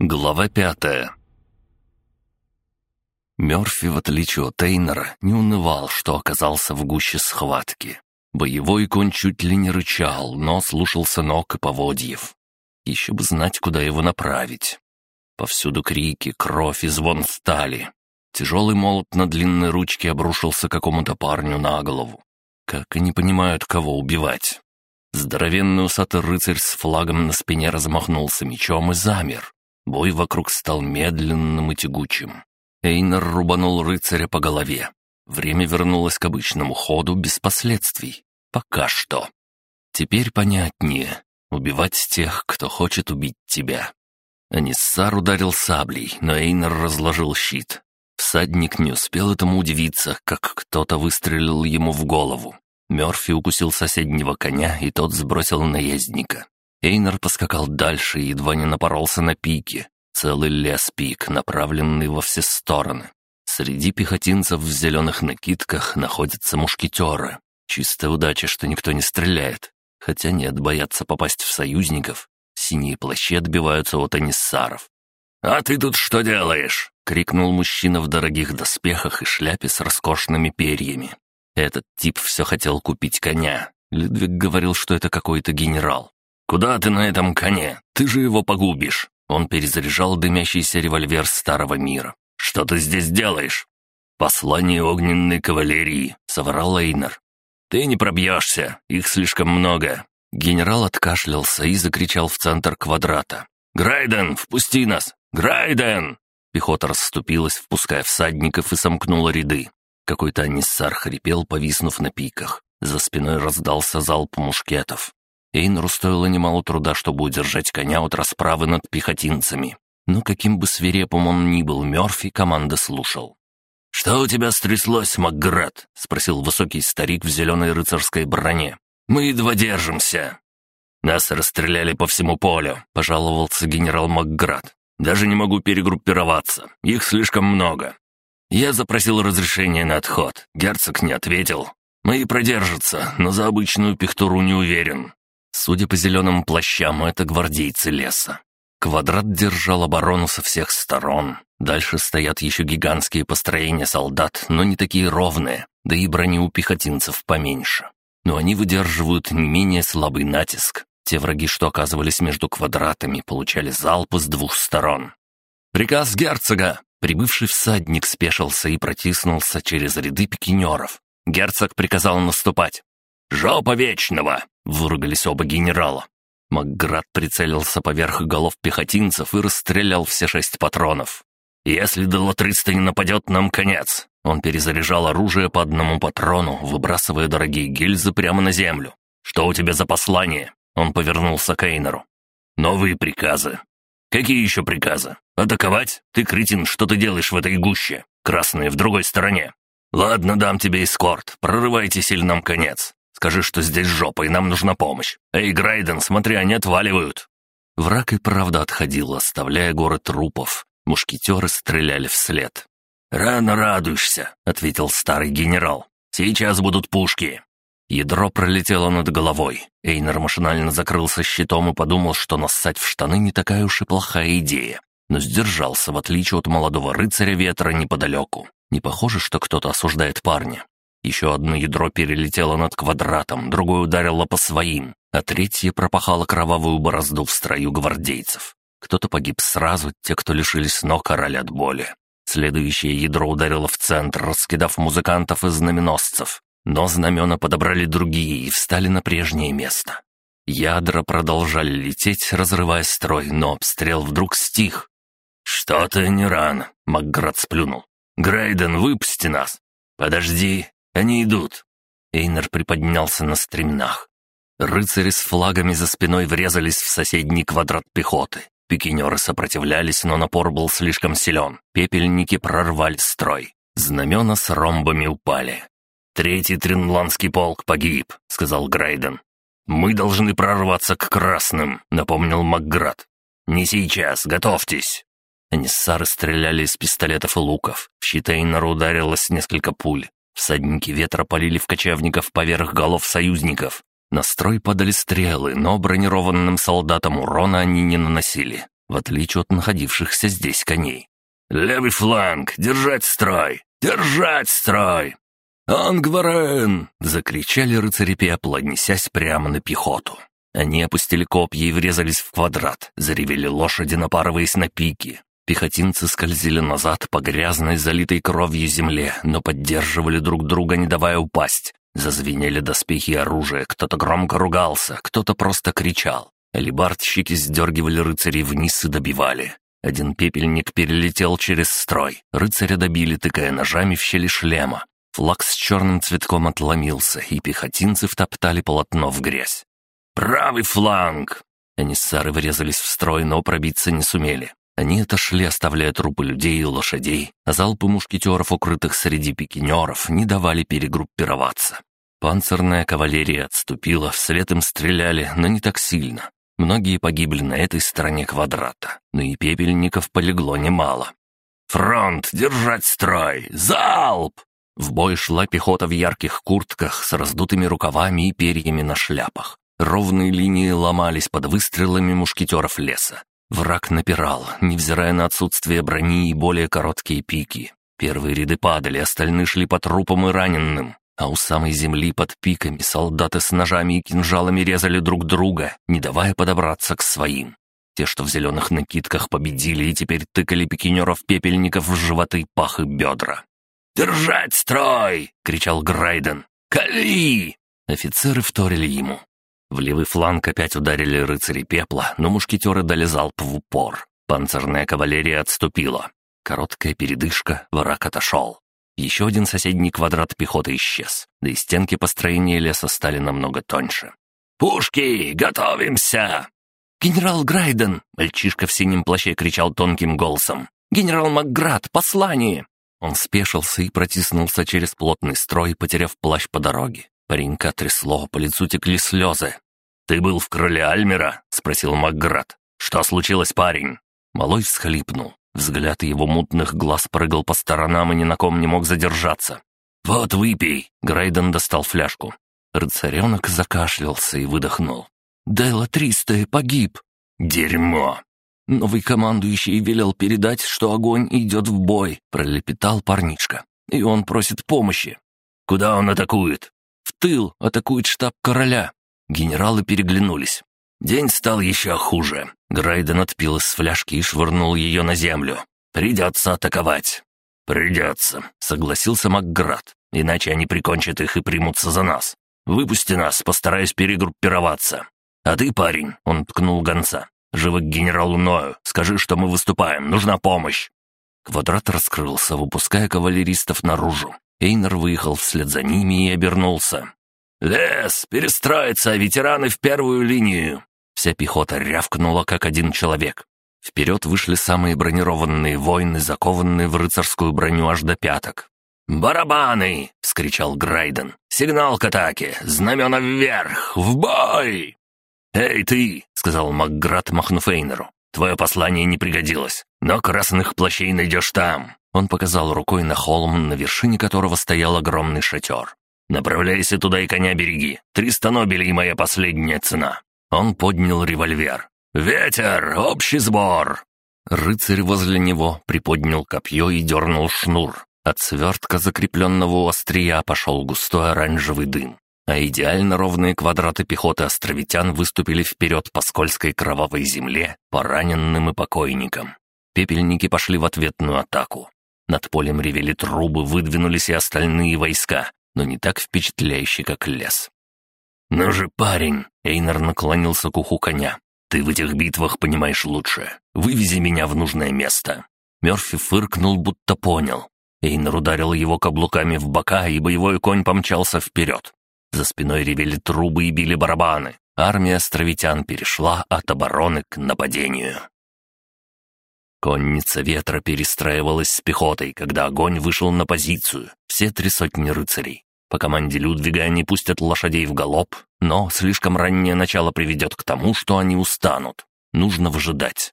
Глава пятая Мёрфи, в отличие от Эйнера, не унывал, что оказался в гуще схватки. Боевой конь чуть ли не рычал, но слушался ног и поводьев. Еще бы знать, куда его направить. Повсюду крики, кровь и звон стали. Тяжелый молот на длинной ручке обрушился какому-то парню на голову. Как они понимают, кого убивать. Здоровенный усатый рыцарь с флагом на спине размахнулся мечом и замер. Бой вокруг стал медленным и тягучим. Эйнер рубанул рыцаря по голове. Время вернулось к обычному ходу без последствий. Пока что. Теперь понятнее. Убивать тех, кто хочет убить тебя. Аниссар ударил саблей, но Эйнер разложил щит. Всадник не успел этому удивиться, как кто-то выстрелил ему в голову. Мёрфи укусил соседнего коня, и тот сбросил наездника. Эйнер поскакал дальше и едва не напоролся на пики. Целый лес пик, направленный во все стороны. Среди пехотинцев в зеленых накидках находятся мушкетеры. Чистая удача, что никто не стреляет. Хотя нет, боятся попасть в союзников. Синие плащи отбиваются от аниссаров. «А ты тут что делаешь?» — крикнул мужчина в дорогих доспехах и шляпе с роскошными перьями. Этот тип все хотел купить коня. Людвиг говорил, что это какой-то генерал. «Куда ты на этом коне? Ты же его погубишь!» Он перезаряжал дымящийся револьвер старого мира. «Что ты здесь делаешь?» «Послание огненной кавалерии», — соврал Эйнер. «Ты не пробьешься, их слишком много». Генерал откашлялся и закричал в центр квадрата. «Грайден, впусти нас! Грайден!» Пехота расступилась, впуская всадников и сомкнула ряды. Какой-то аниссар хрипел, повиснув на пиках. За спиной раздался залп мушкетов. Эйнру стоило немало труда, чтобы удержать коня от расправы над пехотинцами. Но каким бы свирепым он ни был, Мёрфи команда слушал. «Что у тебя стряслось, Макград?» — спросил высокий старик в зеленой рыцарской броне. «Мы едва держимся». «Нас расстреляли по всему полю», — пожаловался генерал Макград. «Даже не могу перегруппироваться. Их слишком много. Я запросил разрешение на отход. Герцог не ответил. Мои продержатся, но за обычную пехтуру не уверен. Судя по зеленым плащам, это гвардейцы леса. Квадрат держал оборону со всех сторон. Дальше стоят еще гигантские построения солдат, но не такие ровные, да и брони у пехотинцев поменьше. Но они выдерживают не менее слабый натиск. Те враги, что оказывались между квадратами, получали залпы с двух сторон. «Приказ герцога!» Прибывший всадник спешился и протиснулся через ряды пикинеров. Герцог приказал наступать. «Жопа вечного!» — выругались оба генерала. Макград прицелился поверх голов пехотинцев и расстрелял все шесть патронов. «Если Делатриста не нападет, нам конец!» Он перезаряжал оружие по одному патрону, выбрасывая дорогие гильзы прямо на землю. «Что у тебя за послание?» Он повернулся к Эйнеру. «Новые приказы». «Какие еще приказы? Атаковать? Ты, кретин, что ты делаешь в этой гуще? Красные в другой стороне. Ладно, дам тебе эскорт. Прорывайтесь или нам конец. Скажи, что здесь жопа, и нам нужна помощь. Эй, Грайден, смотри, они отваливают!» Враг и правда отходил, оставляя горы трупов. Мушкетеры стреляли вслед. «Рано радуешься», — ответил старый генерал. «Сейчас будут пушки». Ядро пролетело над головой. Эйнер машинально закрылся щитом и подумал, что нассать в штаны не такая уж и плохая идея. Но сдержался, в отличие от молодого рыцаря ветра неподалеку. Не похоже, что кто-то осуждает парня. Еще одно ядро перелетело над квадратом, другое ударило по своим, а третье пропахало кровавую борозду в строю гвардейцев. Кто-то погиб сразу, те, кто лишились ног, орали от боли. Следующее ядро ударило в центр, раскидав музыкантов и знаменосцев. Но знамена подобрали другие и встали на прежнее место. Ядра продолжали лететь, разрывая строй, но обстрел вдруг стих. «Что-то не рано», — Макград сплюнул. «Грейден, выпусти нас!» «Подожди, они идут!» Эйнер приподнялся на стременах. Рыцари с флагами за спиной врезались в соседний квадрат пехоты. Пикинеры сопротивлялись, но напор был слишком силен. Пепельники прорвали строй. Знамена с ромбами упали. «Третий Тринландский полк погиб», — сказал Грейден. «Мы должны прорваться к красным», — напомнил Макград. «Не сейчас, готовьтесь». Аниссары стреляли из пистолетов и луков. В щит Эйнера ударилось несколько пуль. Всадники ветра полили в кочевников поверх голов союзников. На строй падали стрелы, но бронированным солдатам урона они не наносили. в отличие от находившихся здесь коней. «Левый фланг! Держать строй! Держать строй!» «Ангварен!» — закричали рыцари пепла, несясь прямо на пехоту. Они опустили копья и врезались в квадрат, заревели лошади, напарываясь на пики. Пехотинцы скользили назад по грязной, залитой кровью земле, но поддерживали друг друга, не давая упасть. Зазвенели доспехи и оружие, кто-то громко ругался, кто-то просто кричал. Алибардщики сдергивали рыцарей вниз и добивали. Один пепельник перелетел через строй. Рыцаря добили, тыкая ножами в щели шлема. Флаг с черным цветком отломился, и пехотинцы втоптали полотно в грязь. «Правый фланг!» Эмиссары врезались в строй, но пробиться не сумели. Они отошли, оставляя трупы людей и лошадей, а залпы мушкетеров, укрытых среди пикинеров, не давали перегруппироваться. Панцирная кавалерия отступила, вслед им стреляли, но не так сильно. Многие погибли на этой стороне квадрата, но и пепельников полегло немало. «Фронт! Держать строй! Залп!» В бой шла пехота в ярких куртках с раздутыми рукавами и перьями на шляпах. Ровные линии ломались под выстрелами мушкетеров леса. Враг напирал, невзирая на отсутствие брони и более короткие пики. Первые ряды падали, остальные шли по трупам и раненым. А у самой земли под пиками солдаты с ножами и кинжалами резали друг друга, не давая подобраться к своим. Те, что в зеленых накидках победили и теперь тыкали пикинеров-пепельников в животы, пах и бедра. «Держать строй!» — кричал Грайден. «Кали!» Офицеры вторили ему. В левый фланг опять ударили рыцари пепла, но мушкетеры дали залп в упор. Панцирная кавалерия отступила. Короткая передышка, враг отошел. Еще один соседний квадрат пехоты исчез, да и стенки построения леса стали намного тоньше. «Пушки, готовимся!» «Генерал Грайден!» — мальчишка в синем плаще кричал тонким голосом. «Генерал Макград, послание!» Он спешился и протиснулся через плотный строй, потеряв плащ по дороге. Паренька трясло, по лицу текли слезы. «Ты был в крыле Альмера?» — спросил Макград. «Что случилось, парень?» Малой всхлипнул. Взгляд его мутных глаз прыгал по сторонам и ни на ком не мог задержаться. «Вот выпей!» — Грейден достал фляжку. Рыцаренок закашлялся и выдохнул. «Делла Тристе погиб!» «Дерьмо!» «Новый командующий велел передать, что огонь идет в бой», — пролепетал парничка. «И он просит помощи». «Куда он атакует?» «В тыл атакует штаб короля». Генералы переглянулись. День стал еще хуже. Грейден отпил из фляжки и швырнул ее на землю. «Придется атаковать». «Придется», — согласился Макград. «Иначе они прикончат их и примутся за нас. Выпусти нас, постараюсь перегруппироваться. А ты, парень», — он ткнул гонца, — «живо к генералу Ною. Скажи, что мы выступаем, нужна помощь». Квадрат раскрылся, выпуская кавалеристов наружу. Эйнер выехал вслед за ними и обернулся. «Лес! Перестроиться! Ветераны в первую линию!» Вся пехота рявкнула, как один человек. Вперед вышли самые бронированные воины, закованные в рыцарскую броню аж до пяток. «Барабаны!» — вскричал Грайден. «Сигнал к атаке! Знамена вверх! В бой!» «Эй, ты!» — сказал Макград, махнув Эйнеру. «Твое послание не пригодилось, но красных плащей найдешь там!» Он показал рукой на холм, на вершине которого стоял огромный шатер. «Направляйся туда и коня береги. Триста нобелей моя последняя цена». Он поднял револьвер. «Ветер! Общий сбор!» Рыцарь возле него приподнял копье и дернул шнур. От свертка, закрепленного у острия, пошел густой оранжевый дым. А идеально ровные квадраты пехоты островитян выступили вперед по скользкой кровавой земле, по раненным и покойникам. Пепельники пошли в ответную атаку. Над полем ревели трубы, выдвинулись и остальные войска но не так впечатляющий, как лес. «Ну же, парень!» — Эйнар наклонился к уху коня. «Ты в этих битвах понимаешь лучше. Вывези меня в нужное место». Мерфи фыркнул, будто понял. Эйнар ударил его каблуками в бока, и боевой конь помчался вперед. За спиной ревели трубы и били барабаны. Армия островитян перешла от обороны к нападению. Конница ветра перестраивалась с пехотой, когда огонь вышел на позицию. Все три сотни рыцарей. По команде Людвига они пустят лошадей в галоп, но слишком раннее начало приведет к тому, что они устанут. Нужно выжидать.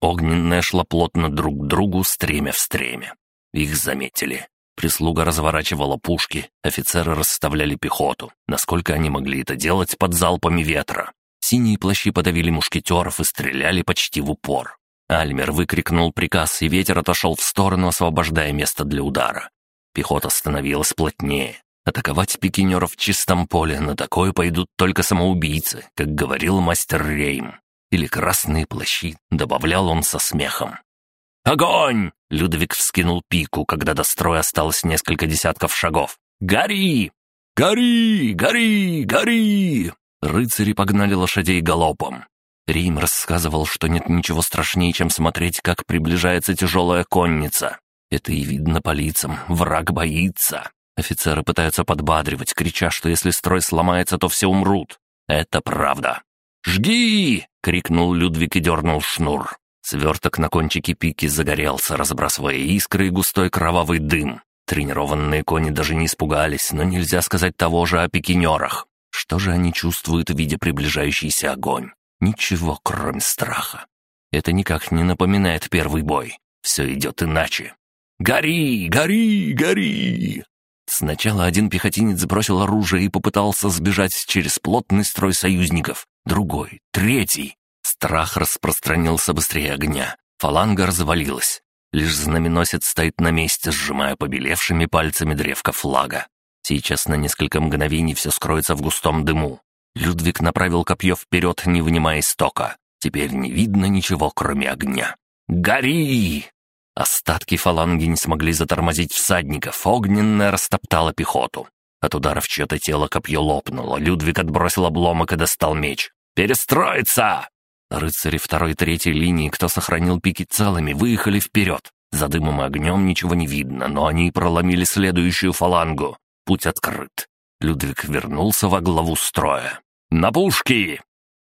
Огненная шла плотно друг к другу, стремя в стремя. Их заметили. Прислуга разворачивала пушки, офицеры расставляли пехоту, насколько они могли это делать под залпами ветра. Синие плащи подавили мушкетеров и стреляли почти в упор. Альмер выкрикнул приказ, и ветер отошел в сторону, освобождая место для удара. Пехота становилась плотнее. Атаковать пикинеров в чистом поле на такое пойдут только самоубийцы, как говорил мастер Рейм. Или красные плащи, добавлял он со смехом. «Огонь!» — Людвиг вскинул пику, когда до строя осталось несколько десятков шагов. «Гори! Гори! Гори! Гори!» Рыцари погнали лошадей галопом. Рим рассказывал, что нет ничего страшнее, чем смотреть, как приближается тяжелая конница. Это и видно по лицам. Враг боится. Офицеры пытаются подбадривать, крича, что если строй сломается, то все умрут. Это правда. «Жги!» — крикнул Людвиг и дернул шнур. Сверток на кончике пики загорелся, разбрасывая искры и густой кровавый дым. Тренированные кони даже не испугались, но нельзя сказать того же о пикинерах. Что же они чувствуют, видя приближающийся огонь? Ничего, кроме страха. Это никак не напоминает первый бой. Все идет иначе. «Гори! Гори! Гори!» Сначала один пехотинец бросил оружие и попытался сбежать через плотный строй союзников. Другой, третий. Страх распространился быстрее огня. Фаланга развалилась. Лишь знаменосец стоит на месте, сжимая побелевшими пальцами древко флага. Сейчас на несколько мгновений все скроется в густом дыму. Людвиг направил копье вперед, не вынимая истока. Теперь не видно ничего, кроме огня. «Гори!» Остатки фаланги не смогли затормозить всадников, огненная растоптала пехоту. От ударов чье-то тело копье лопнуло, Людвиг отбросил обломок и достал меч. «Перестроиться!» Рыцари второй и третьей линии, кто сохранил пики целыми, выехали вперед. За дымом и огнем ничего не видно, но они проломили следующую фалангу. Путь открыт. Людвиг вернулся во главу строя. «На пушки!»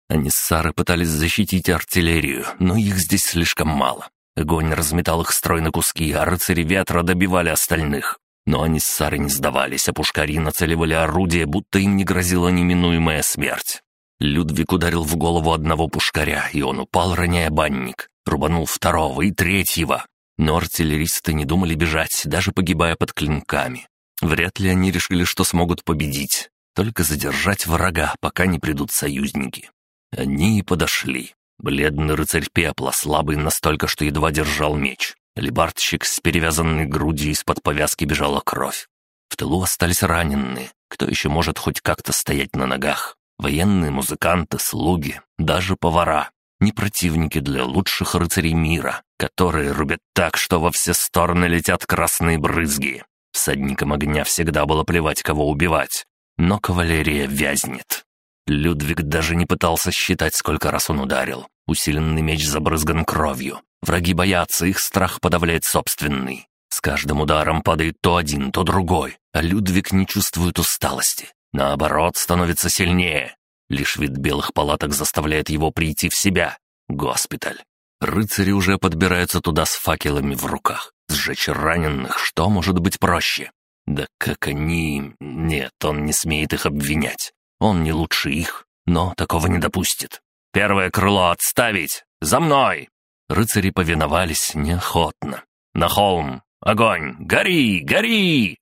Аниссары пытались защитить артиллерию, но их здесь слишком мало. Огонь разметал их строй на куски, а рыцари ветра добивали остальных. Но аниссары не сдавались, а пушкари нацеливали орудия, будто им не грозила неминуемая смерть. Людвиг ударил в голову одного пушкаря, и он упал, роняя банник. Рубанул второго и третьего. Но артиллеристы не думали бежать, даже погибая под клинками. Вряд ли они решили, что смогут победить. Только задержать врага, пока не придут союзники. Они и подошли. Бледный рыцарь пепла, слабый настолько, что едва держал меч. Лебардщик с перевязанной грудью из-под повязки бежала кровь. В тылу остались раненые. Кто еще может хоть как-то стоять на ногах? Военные, музыканты, слуги, даже повара. Не противники для лучших рыцарей мира, которые рубят так, что во все стороны летят красные брызги. Всадникам огня всегда было плевать, кого убивать. Но кавалерия вязнет. Людвиг даже не пытался считать, сколько раз он ударил. Усиленный меч забрызган кровью. Враги боятся, их страх подавляет собственный. С каждым ударом падает то один, то другой, а Людвиг не чувствует усталости. Наоборот, становится сильнее. Лишь вид белых палаток заставляет его прийти в себя. Госпиталь. Рыцари уже подбираются туда с факелами в руках. Сжечь раненых, что может быть проще? Да как они... Нет, он не смеет их обвинять. Он не лучше их, но такого не допустит. «Первое крыло отставить! За мной!» Рыцари повиновались неохотно. «На холм! Огонь! Гори! Гори!»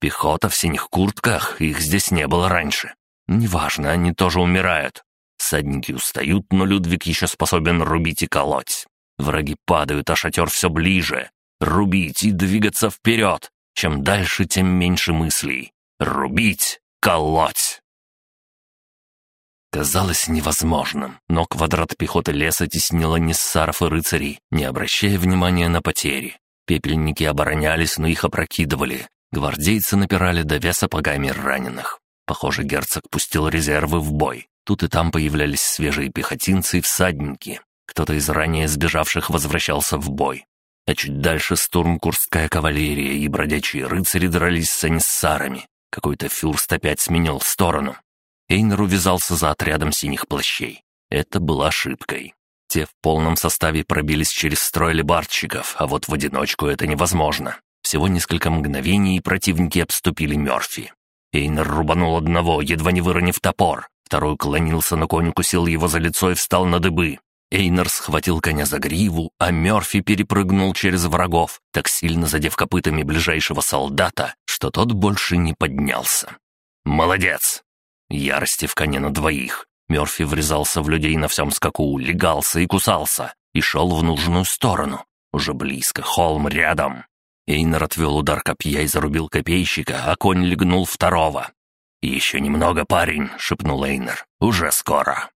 Пехота в синих куртках, их здесь не было раньше. Неважно, они тоже умирают. Всадники устают, но Людвиг еще способен рубить и колоть. Враги падают, а шатер все ближе. Рубить и двигаться вперед. Чем дальше, тем меньше мыслей. Рубить, колоть. Казалось невозможным, но квадрат пехоты леса теснило ниссаров и рыцарей, не обращая внимания на потери. Пепельники оборонялись, но их опрокидывали. Гвардейцы напирали, давя сапогами раненых. Похоже, герцог пустил резервы в бой. Тут и там появлялись свежие пехотинцы и всадники. Кто-то из ранее сбежавших возвращался в бой. А чуть дальше стурмкурская кавалерия и бродячие рыцари дрались с аниссарами. Какой-то фюрст опять сменил сторону. Эйнер увязался за отрядом синих плащей. Это было ошибкой. Те в полном составе пробились через строй лебардщиков, а вот в одиночку это невозможно. Всего несколько мгновений, и противники обступили Мёрфи. Эйнер рубанул одного, едва не выронив топор. Второй уклонился, но конь укусил его за лицо и встал на дыбы. Эйнер схватил коня за гриву, а Мёрфи перепрыгнул через врагов, так сильно задев копытами ближайшего солдата, что тот больше не поднялся. «Молодец!» Ярости в коне на двоих. Мёрфи врезался в людей на всем скаку, легался и кусался. и шел в нужную сторону. Уже близко, холм рядом. Эйнер отвел удар копья и зарубил копейщика, а конь легнул второго. «Еще немного, парень», — шепнул Эйнер. «Уже скоро».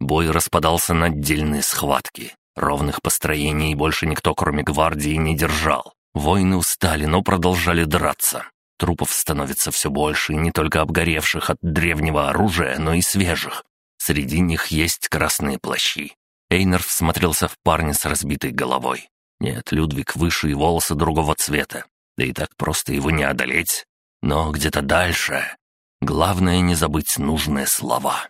Бой распадался на отдельные схватки. Ровных построений больше никто, кроме гвардии, не держал. Воины устали, но продолжали драться. Трупов становится все больше, и не только обгоревших от древнего оружия, но и свежих. Среди них есть красные плащи. Эйнер всмотрелся в парня с разбитой головой. Нет, Людвиг выше и волосы другого цвета. Да и так просто его не одолеть. Но где-то дальше. Главное не забыть нужные слова.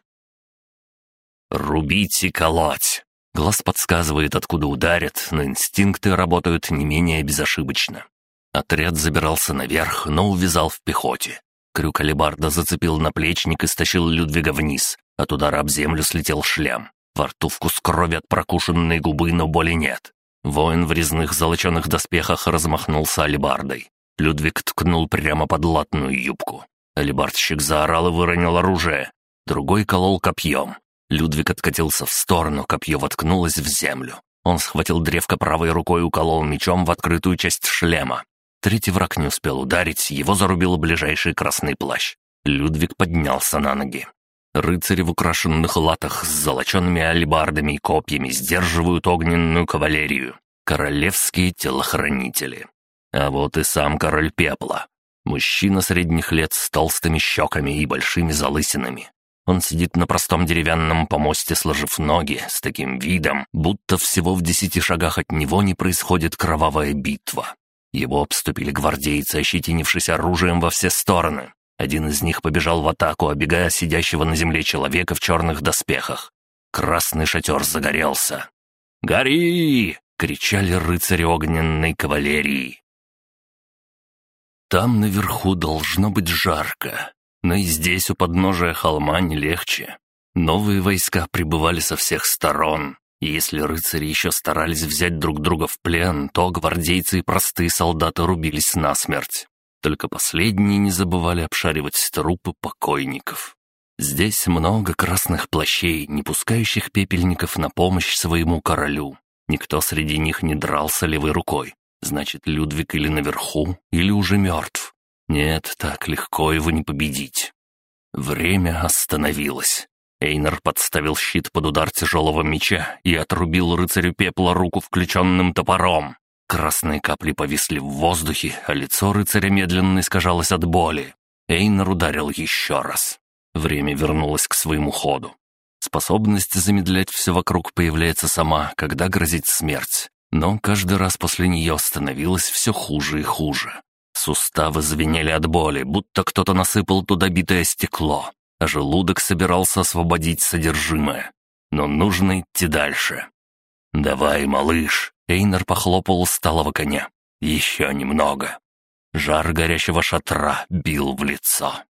«Рубить и колоть!» Глаз подсказывает, откуда ударят, но инстинкты работают не менее безошибочно. Отряд забирался наверх, но увязал в пехоте. Крюк алебарда зацепил наплечник и стащил Людвига вниз. От удара об землю слетел шлем. Во рту вкус крови от прокушенной губы, но боли нет. Воин в резных золоченых доспехах размахнулся алебардой. Людвиг ткнул прямо под латную юбку. Алебардщик заорал и выронил оружие. Другой колол копьем. Людвиг откатился в сторону, копье воткнулось в землю. Он схватил древко правой рукой и уколол мечом в открытую часть шлема. Третий враг не успел ударить, его зарубил ближайший красный плащ. Людвиг поднялся на ноги. Рыцари в украшенных латах с золоченными алебардами и копьями сдерживают огненную кавалерию. Королевские телохранители. А вот и сам король пепла. Мужчина средних лет с толстыми щеками и большими залысинами. Он сидит на простом деревянном помосте, сложив ноги, с таким видом, будто всего в десяти шагах от него не происходит кровавая битва. Его обступили гвардейцы, ощетинившись оружием во все стороны. Один из них побежал в атаку, обегая сидящего на земле человека в черных доспехах. Красный шатер загорелся. «Гори!» — кричали рыцари огненной кавалерии. Там наверху должно быть жарко, но и здесь у подножия холма не легче. Новые войска прибывали со всех сторон, и если рыцари еще старались взять друг друга в плен, то гвардейцы и простые солдаты рубились насмерть. Только последние не забывали обшаривать трупы покойников. Здесь много красных плащей, не пускающих пепельников на помощь своему королю. Никто среди них не дрался левой рукой. Значит, Людвиг или наверху, или уже мертв. Нет, так легко его не победить. Время остановилось. Эйнер подставил щит под удар тяжелого меча и отрубил рыцарю пепла руку включенным топором. Красные капли повисли в воздухе, а лицо рыцаря медленно искажалось от боли. Эйнер ударил еще раз. Время вернулось к своему ходу. Способность замедлять все вокруг появляется сама, когда грозит смерть. Но каждый раз после нее становилось все хуже и хуже. Суставы звенели от боли, будто кто-то насыпал туда битое стекло, а желудок собирался освободить содержимое. Но нужно идти дальше. «Давай, малыш!» Эйнер похлопал усталого коня. «Еще немного». Жар горящего шатра бил в лицо.